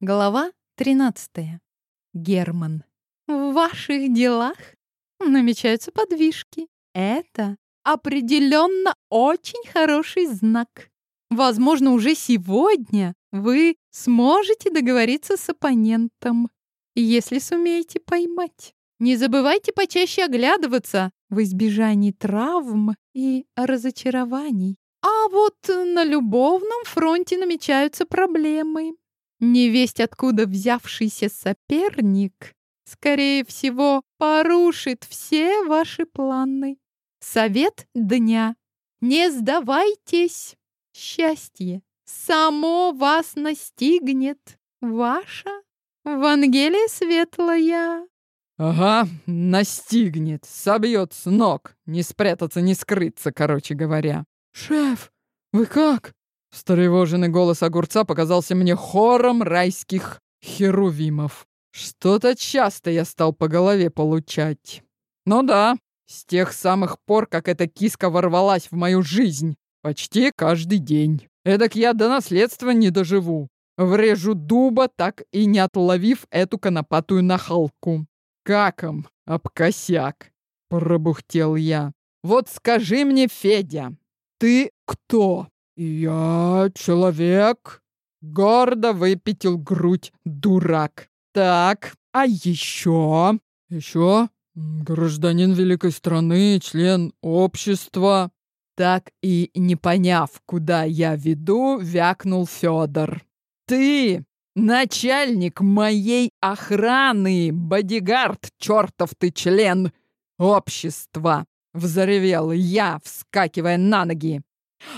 Глава 13. Герман. В ваших делах намечаются подвижки. Это определенно очень хороший знак. Возможно, уже сегодня вы сможете договориться с оппонентом, если сумеете поймать. Не забывайте почаще оглядываться в избежании травм и разочарований. А вот на любовном фронте намечаются проблемы. Невесть откуда взявшийся соперник, скорее всего, порушит все ваши планы. Совет дня. Не сдавайтесь. Счастье само вас настигнет. Ваша Вангелия светлая. Ага, настигнет, собьет с ног. Не спрятаться, не скрыться, короче говоря. Шеф, вы как? Встревоженный голос огурца показался мне хором райских херувимов. Что-то часто я стал по голове получать. Ну да, с тех самых пор, как эта киска ворвалась в мою жизнь. Почти каждый день. Эдак я до наследства не доживу. Врежу дуба, так и не отловив эту конопатую нахалку. Каком об косяк, пробухтел я. Вот скажи мне, Федя, ты кто? «Я человек», — гордо выпятил грудь дурак. «Так, а еще?» «Еще гражданин великой страны, член общества». Так и не поняв, куда я веду, вякнул Федор. «Ты начальник моей охраны, бодигард, чертов ты член общества!» Взревел я, вскакивая на ноги.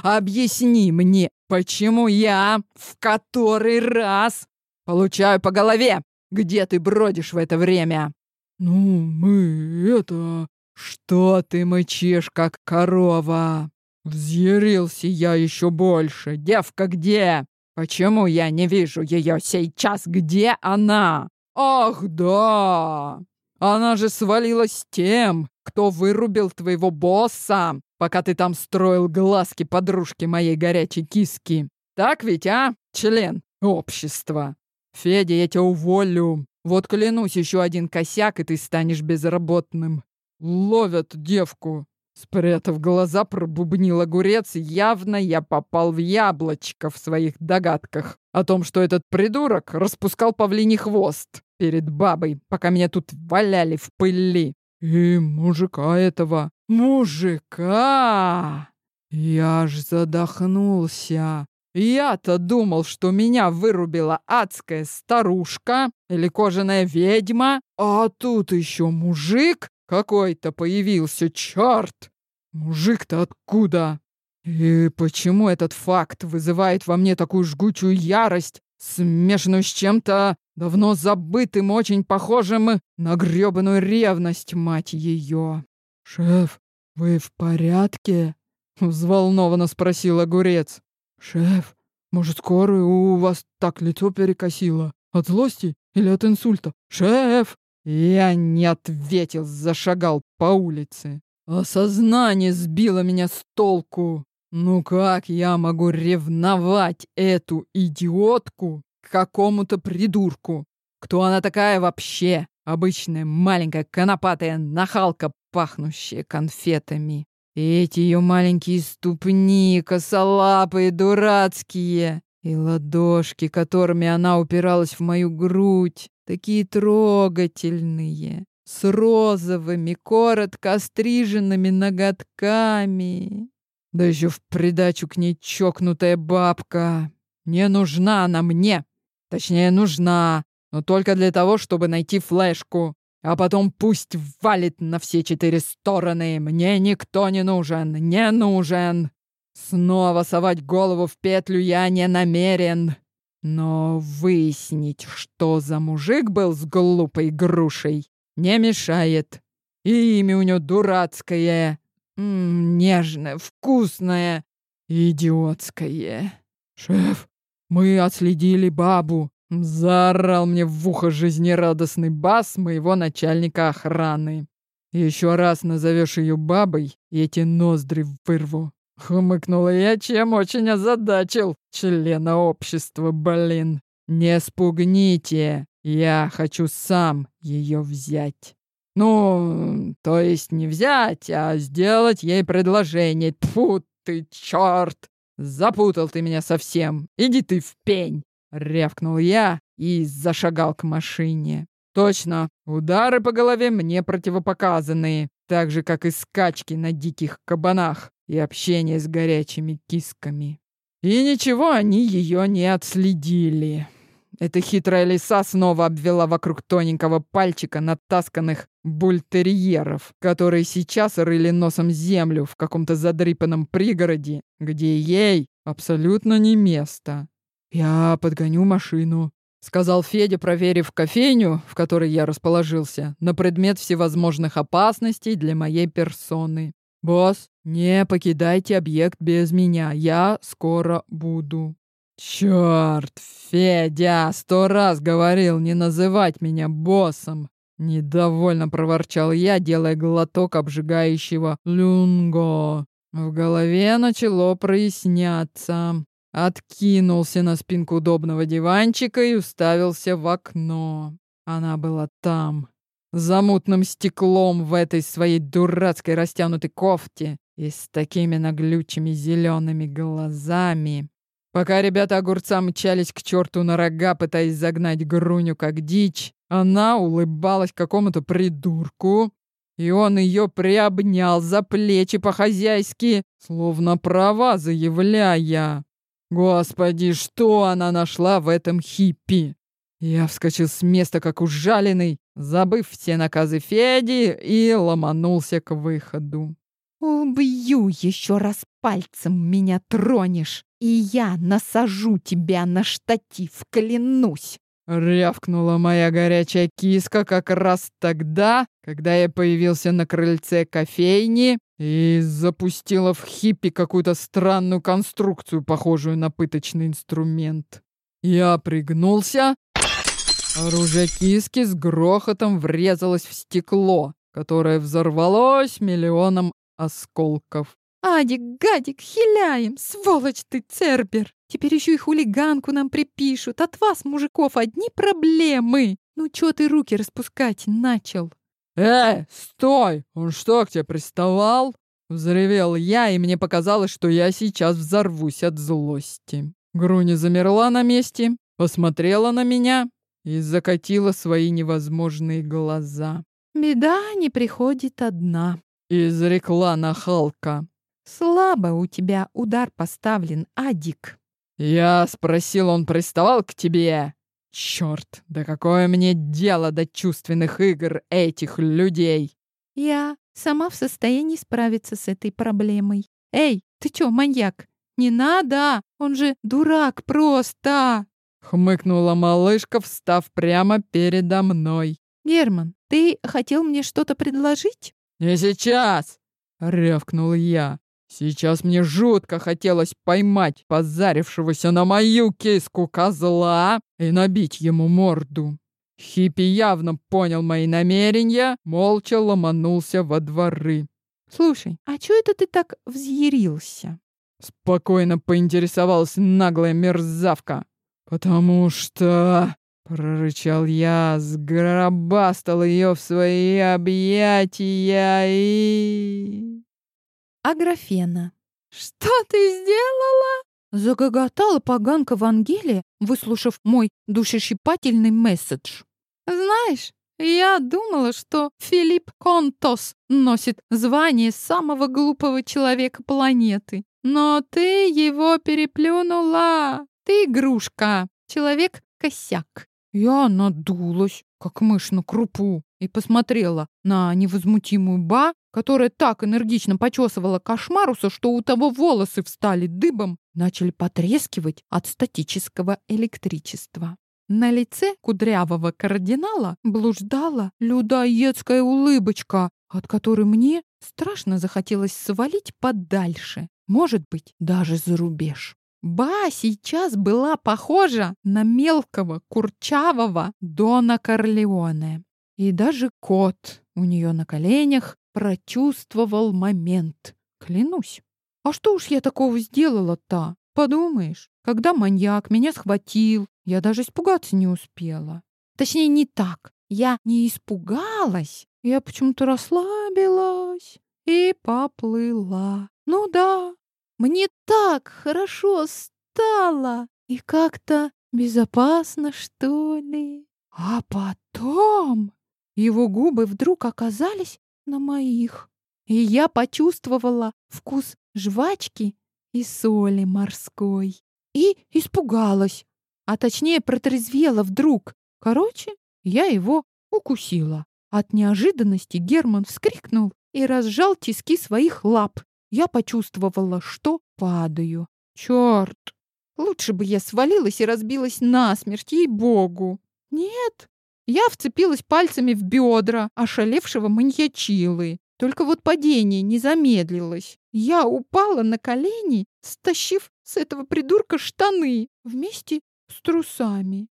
Объясни мне, почему я в который раз получаю по голове? Где ты бродишь в это время? Ну, мы это... Что ты мычишь, как корова? Взъярился я еще больше. Девка где? Почему я не вижу ее сейчас? Где она? Ах, да! Она же свалилась тем, кто вырубил твоего босса пока ты там строил глазки подружки моей горячей киски. Так ведь, а, член общества? Федя, я тебя уволю. Вот клянусь, еще один косяк, и ты станешь безработным. Ловят девку. Спрятав глаза, пробубнил огурец, явно я попал в яблочко в своих догадках о том, что этот придурок распускал павлиний хвост перед бабой, пока меня тут валяли в пыли. И мужика этого «Мужика!» Я ж задохнулся. Я-то думал, что меня вырубила адская старушка или кожаная ведьма, а тут еще мужик какой-то появился, черт! Мужик-то откуда? И почему этот факт вызывает во мне такую жгучую ярость, смешанную с чем-то давно забытым, очень похожим на грёбаную ревность, мать ее? «Шеф, вы в порядке?» — взволнованно спросил огурец. «Шеф, может, скорую у вас так лицо перекосило? От злости или от инсульта? Шеф!» Я не ответил, зашагал по улице. Осознание сбило меня с толку. Ну как я могу ревновать эту идиотку к какому-то придурку? Кто она такая вообще? Обычная маленькая конопатая нахалка пахнущие конфетами. И эти ее маленькие ступни, косолапые, дурацкие, и ладошки, которыми она упиралась в мою грудь, такие трогательные, с розовыми, коротко остриженными ноготками. Да еще в придачу к ней чокнутая бабка. Не нужна она мне. Точнее, нужна, но только для того, чтобы найти флешку. А потом пусть валит на все четыре стороны. Мне никто не нужен, не нужен. Снова совать голову в петлю я не намерен. Но выяснить, что за мужик был с глупой грушей, не мешает. И имя у него дурацкое, м -м, нежное, вкусное, идиотское. Шеф, мы отследили бабу. Заорал мне в ухо жизнерадостный бас моего начальника охраны. Еще раз назовешь ее бабой, и эти ноздри вырву. Хмыкнула я, чем очень озадачил члена общества, блин. Не спугните, я хочу сам ее взять. Ну, то есть не взять, а сделать ей предложение. Тьфу ты, черт! Запутал ты меня совсем. Иди ты в пень!» Рявкнул я и зашагал к машине. Точно, удары по голове мне противопоказаны, так же, как и скачки на диких кабанах и общение с горячими кисками. И ничего они ее не отследили. Эта хитрая лиса снова обвела вокруг тоненького пальчика натасканных бультерьеров, которые сейчас рыли носом землю в каком-то задрипанном пригороде, где ей абсолютно не место. «Я подгоню машину», — сказал Федя, проверив кофейню, в которой я расположился, на предмет всевозможных опасностей для моей персоны. «Босс, не покидайте объект без меня, я скоро буду». «Чёрт, Федя, сто раз говорил не называть меня боссом!» Недовольно проворчал я, делая глоток обжигающего люнго. В голове начало проясняться. Откинулся на спинку удобного диванчика и уставился в окно. Она была там, за мутным стеклом в этой своей дурацкой растянутой кофте и с такими наглючими зелеными глазами. Пока ребята огурца мчались к черту на рога, пытаясь загнать Груню как дичь, она улыбалась какому-то придурку, и он ее приобнял за плечи по-хозяйски, словно права заявляя. Господи, что она нашла в этом хиппи? Я вскочил с места, как ужаленный, забыв все наказы Феди, и ломанулся к выходу. «Убью еще раз пальцем меня тронешь!» И я насажу тебя на штатив, клянусь!» Рявкнула моя горячая киска как раз тогда, когда я появился на крыльце кофейни и запустила в хиппи какую-то странную конструкцию, похожую на пыточный инструмент. Я пригнулся. Оружие киски с грохотом врезалось в стекло, которое взорвалось миллионом осколков. Адик, гадик, хиляем, сволочь ты, Цербер. Теперь еще и хулиганку нам припишут. От вас, мужиков, одни проблемы. Ну чё ты руки распускать начал? Эй, стой! Он что, к тебе приставал? Взревел я, и мне показалось, что я сейчас взорвусь от злости. Груни замерла на месте, посмотрела на меня и закатила свои невозможные глаза. «Беда не приходит одна», — изрекла нахалка. «Слабо у тебя удар поставлен, Адик». «Я спросил, он приставал к тебе?» «Черт, да какое мне дело до чувственных игр этих людей?» «Я сама в состоянии справиться с этой проблемой. Эй, ты чё, маньяк? Не надо! Он же дурак просто!» Хмыкнула малышка, встав прямо передо мной. «Герман, ты хотел мне что-то предложить?» «Не сейчас!» — рявкнул я. Сейчас мне жутко хотелось поймать позарившегося на мою киску козла и набить ему морду. Хиппи явно понял мои намерения, молча ломанулся во дворы. «Слушай, а чё это ты так взъярился?» Спокойно поинтересовалась наглая мерзавка. «Потому что...» — прорычал я, сгробастал ее в свои объятия и... Аграфена. «Что ты сделала?» Загоготала поганка Вангелия, выслушав мой душещипательный месседж. «Знаешь, я думала, что Филипп Контос носит звание самого глупого человека планеты. Но ты его переплюнула. Ты игрушка, человек-косяк». Я надулась, как мышь на крупу, и посмотрела на невозмутимую Ба, которая так энергично почесывала кошмаруса, что у того волосы встали дыбом, начали потрескивать от статического электричества. На лице кудрявого кардинала блуждала людоедская улыбочка, от которой мне страшно захотелось свалить подальше, может быть, даже за рубеж. Ба сейчас была похожа на мелкого, курчавого Дона Корлеоне. И даже кот у нее на коленях прочувствовал момент. Клянусь. А что уж я такого сделала-то? Подумаешь, когда маньяк меня схватил, я даже испугаться не успела. Точнее, не так. Я не испугалась. Я почему-то расслабилась и поплыла. Ну да, мне так хорошо стало. И как-то безопасно, что ли. А потом его губы вдруг оказались на моих. И я почувствовала вкус жвачки и соли морской. И испугалась, а точнее протрезвела вдруг. Короче, я его укусила. От неожиданности Герман вскрикнул и разжал тиски своих лап. Я почувствовала, что падаю. Черт! Лучше бы я свалилась и разбилась насмерть, ей-богу. Нет, я вцепилась пальцами в бедра ошалевшего маньячилы. Только вот падение не замедлилось. Я упала на колени, стащив с этого придурка штаны вместе с трусами.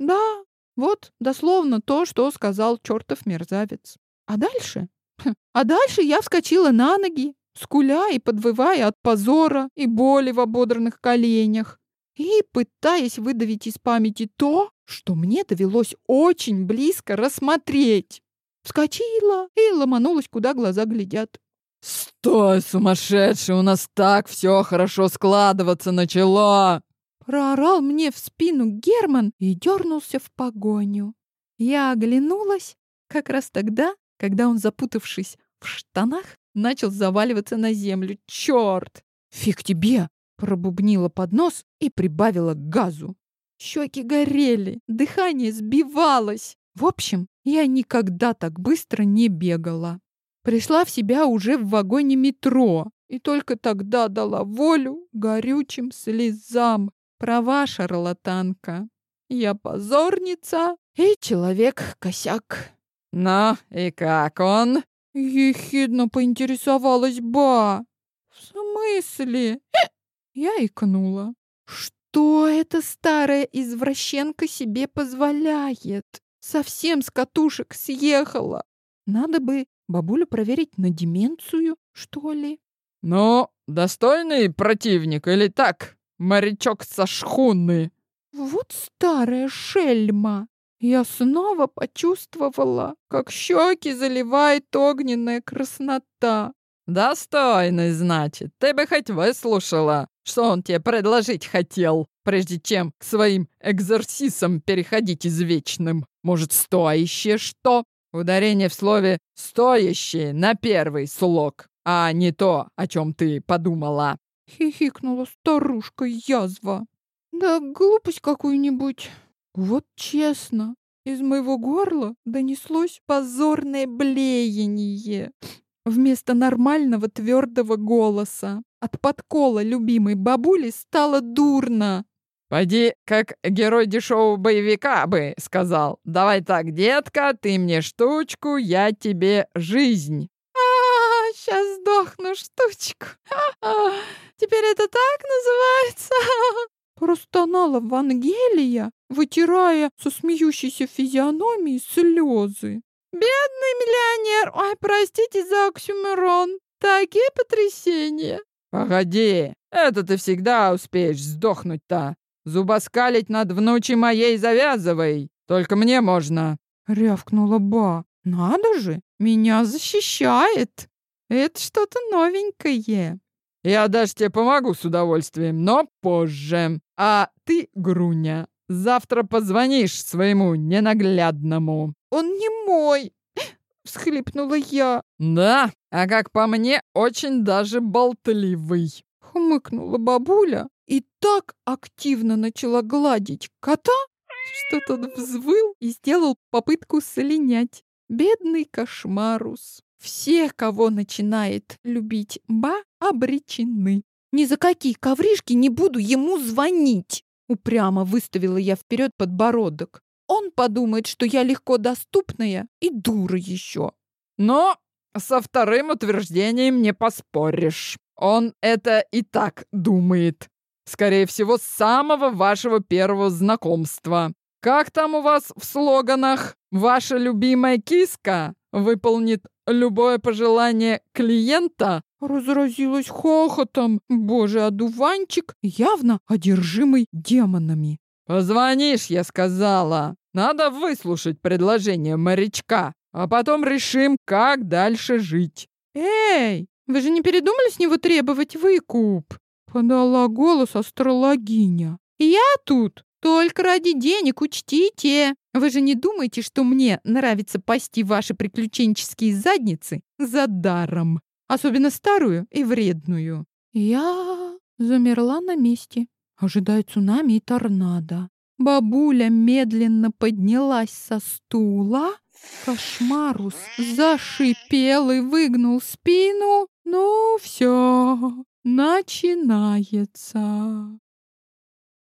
Да, вот дословно то, что сказал чертов мерзавец. А дальше? Хм, а дальше я вскочила на ноги, скуля и подвывая от позора и боли в ободранных коленях и пытаясь выдавить из памяти то, что мне довелось очень близко рассмотреть. Вскочила и ломанулась, куда глаза глядят. «Стой, сумасшедший, у нас так все хорошо складываться начало!» Проорал мне в спину Герман и дернулся в погоню. Я оглянулась как раз тогда, когда он, запутавшись в штанах, начал заваливаться на землю. Черт! Фиг тебе! Пробубнила под нос и прибавила газу. Щеки горели, дыхание сбивалось. В общем, я никогда так быстро не бегала. Пришла в себя уже в вагоне метро и только тогда дала волю горючим слезам. Права, шарлатанка. Я позорница и человек-косяк. «Ну, и как он?» Ехидно поинтересовалась Ба. «В смысле?» Я икнула. Что эта старая извращенка себе позволяет? Совсем с катушек съехала. Надо бы бабулю проверить на деменцию, что ли. Ну, достойный противник или так, морячок со шхуны? Вот старая шельма. Я снова почувствовала, как щеки заливает огненная краснота. «Достойный, значит. Ты бы хоть выслушала, что он тебе предложить хотел, прежде чем к своим экзорсисам переходить извечным. Может, стоящее что?» Ударение в слове «стоящее» на первый слог, а не то, о чем ты подумала. Хихикнула старушка язва. Да глупость какую-нибудь. Вот честно, из моего горла донеслось позорное блеяние вместо нормального твердого голоса. От подкола любимой бабули стало дурно. «Пойди, как герой дешевого боевика бы сказал. Давай так, детка, ты мне штучку, я тебе жизнь». А, сейчас сдохну штучку. Теперь это так называется? Простонала Вангелия, вытирая со смеющейся физиономией слезы. Бедный миллионер! Ой, простите за оксюмерон. Такие потрясения. Погоди, это ты всегда успеешь сдохнуть-то. Зубоскалить над внучей моей завязывай. Только мне можно. Рявкнула Ба. Надо же, меня защищает. Это что-то новенькое. Я даже тебе помогу с удовольствием, но позже. А ты, Груня, завтра позвонишь своему ненаглядному. Он не мой!» — всхлипнула я. «Да, а как по мне, очень даже болтливый!» — хмыкнула бабуля и так активно начала гладить кота, что тот взвыл и сделал попытку слинять. Бедный кошмарус. Все, кого начинает любить Ба, обречены. Ни за какие ковришки не буду ему звонить. Упрямо выставила я вперед подбородок. Он подумает, что я легко доступная и дура еще. Но со вторым утверждением не поспоришь. Он это и так думает. Скорее всего, с самого вашего первого знакомства. Как там у вас в слоганах? Ваша любимая киска выполнит любое пожелание клиента?» Разразилась хохотом. Боже, одуванчик явно одержимый демонами. «Позвонишь, я сказала. Надо выслушать предложение морячка, а потом решим, как дальше жить». «Эй, вы же не передумали с него требовать выкуп?» Подала голос астрологиня. «Я тут только ради денег, учтите. Вы же не думаете, что мне нравится пасти ваши приключенческие задницы за даром, особенно старую и вредную?» Я замерла на месте, ожидая цунами и торнадо. Бабуля медленно поднялась со стула. Кошмарус зашипел и выгнул спину. Ну, все, начинается.